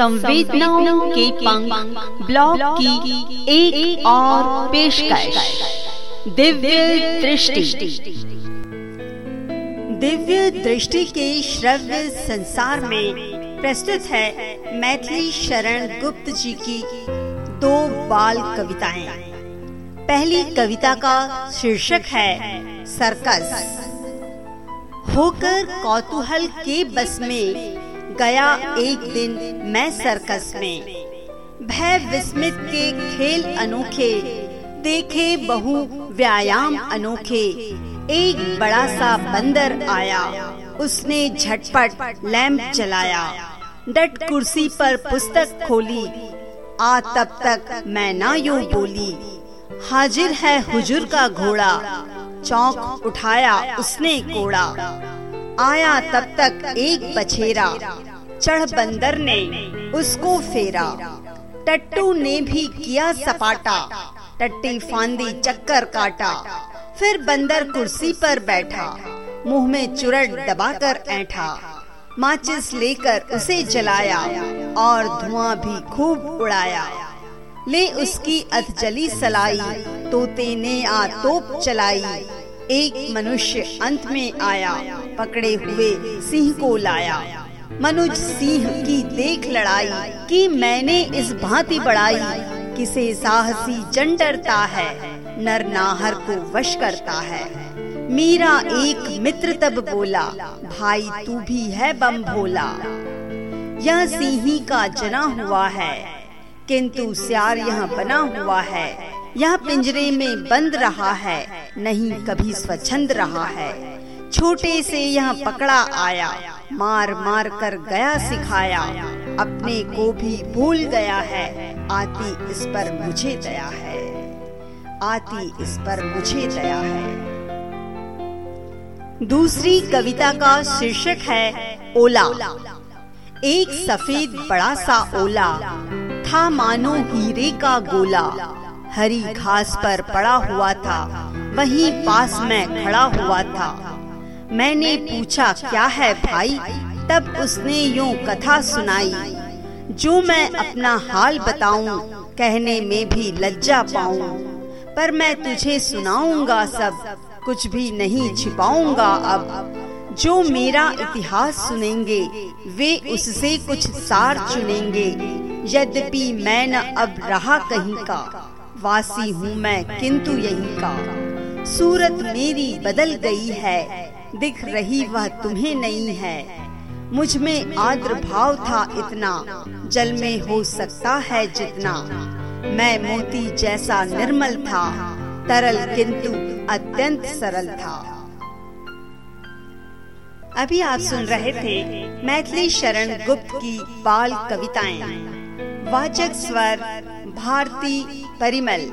संवेदनाओं के पंख ब्लॉग की एक, एक और पेशकश। दिव्य दृष्टि। दिव्य दृष्टि के श्रव्य संसार में प्रस्तुत है मैथिली शरण गुप्त जी की दो बाल कविताएँ। पहली कविता का शीर्षक है सर्कस। होकर कौतूहल के बस में गया एक दिन मैं सर्कस में। भय विस्मित के खेल अनोखे, देखे बहु व्यायाम अनोखे। एक बड़ा सा बंदर आया, उसने झटपट लैंप चलाया डट कुर्सी पर पुस्तक खोली, आ तब तक मैं ना यू बोली। हाजिर है हुजूर का घोड़ा, चौक उठाया उसने कोड़ा। आया तब तक एक बछेरा। चढ़ बंदर ने उसको फेरा। टट्टू ने भी किया सपाटा। टट्टी फांदी चक्कर काटा। फिर बंदर कुर्सी पर बैठा। मुँह में चुरट दबाकर ऐठा। माचिस लेकर उसे जलाया और धुआँ भी खूब उड़ाया। ले उसकी अधजली सलाई। तोते ने आ तोप चलाई। एक मनुष्य अंत में आया, पकड़े हुए सिंह को लाया। मनुज सिंह की देख लड़ाई कि मैंने इस भांति बढ़ाई, किसे साहसी जन डरता है, नर नाहर को वश करता है। मीरा एक मित्र तब बोला, भाई तू भी है बम भोला। यह सिंही का जना हुआ है, किंतु सियार यहाँ बना हुआ है। यह पिंजरे में बंद रहा है, नहीं कभी स्वच्छंद रहा है। छोटे से यह पकड़ा आया, मार मार कर गया सिखाया। अपने को भी भूल गया है, आती इस पर मुझे दया है। आती इस पर मुझे दया है। दूसरी कविता का शीर्षक है, ओला। एक सफ़ेद बड़ा सा ओला, था मानो हीरे का गोला। हरी घास पर पड़ा हुआ था। वहीं पास में खड़ा हुआ था। मैंने पूछा, क्या है भाई? तब उसने यूँ कथा सुनाई। जो मैं अपना हाल बताऊँ, कहने में भी लज्जा पाऊँ, पर मैं तुझे सुनाऊँगा सब, कुछ भी नहीं छिपाऊँगा अब। जो मेरा इतिहास सुनेंगे, वे उससे कुछ सार चुनेंगे। यद्यपि मैं न अब रहा कहीं का वासी हूँ मैं, किंतु यही का। सूरत मेरी बदल गई है, दिख रही वह तुम्हें नहीं है। मुझमें आद्र भाव था इतना, जल में हो सकता है जितना। मैं मोती जैसा निर्मल था, तरल किंतु अत्यंत सरल था। अभी आप सुन रहे थे मैथिली शरण गुप्त की बाल कविताएँ। वाचक स्वर भारती परिमल।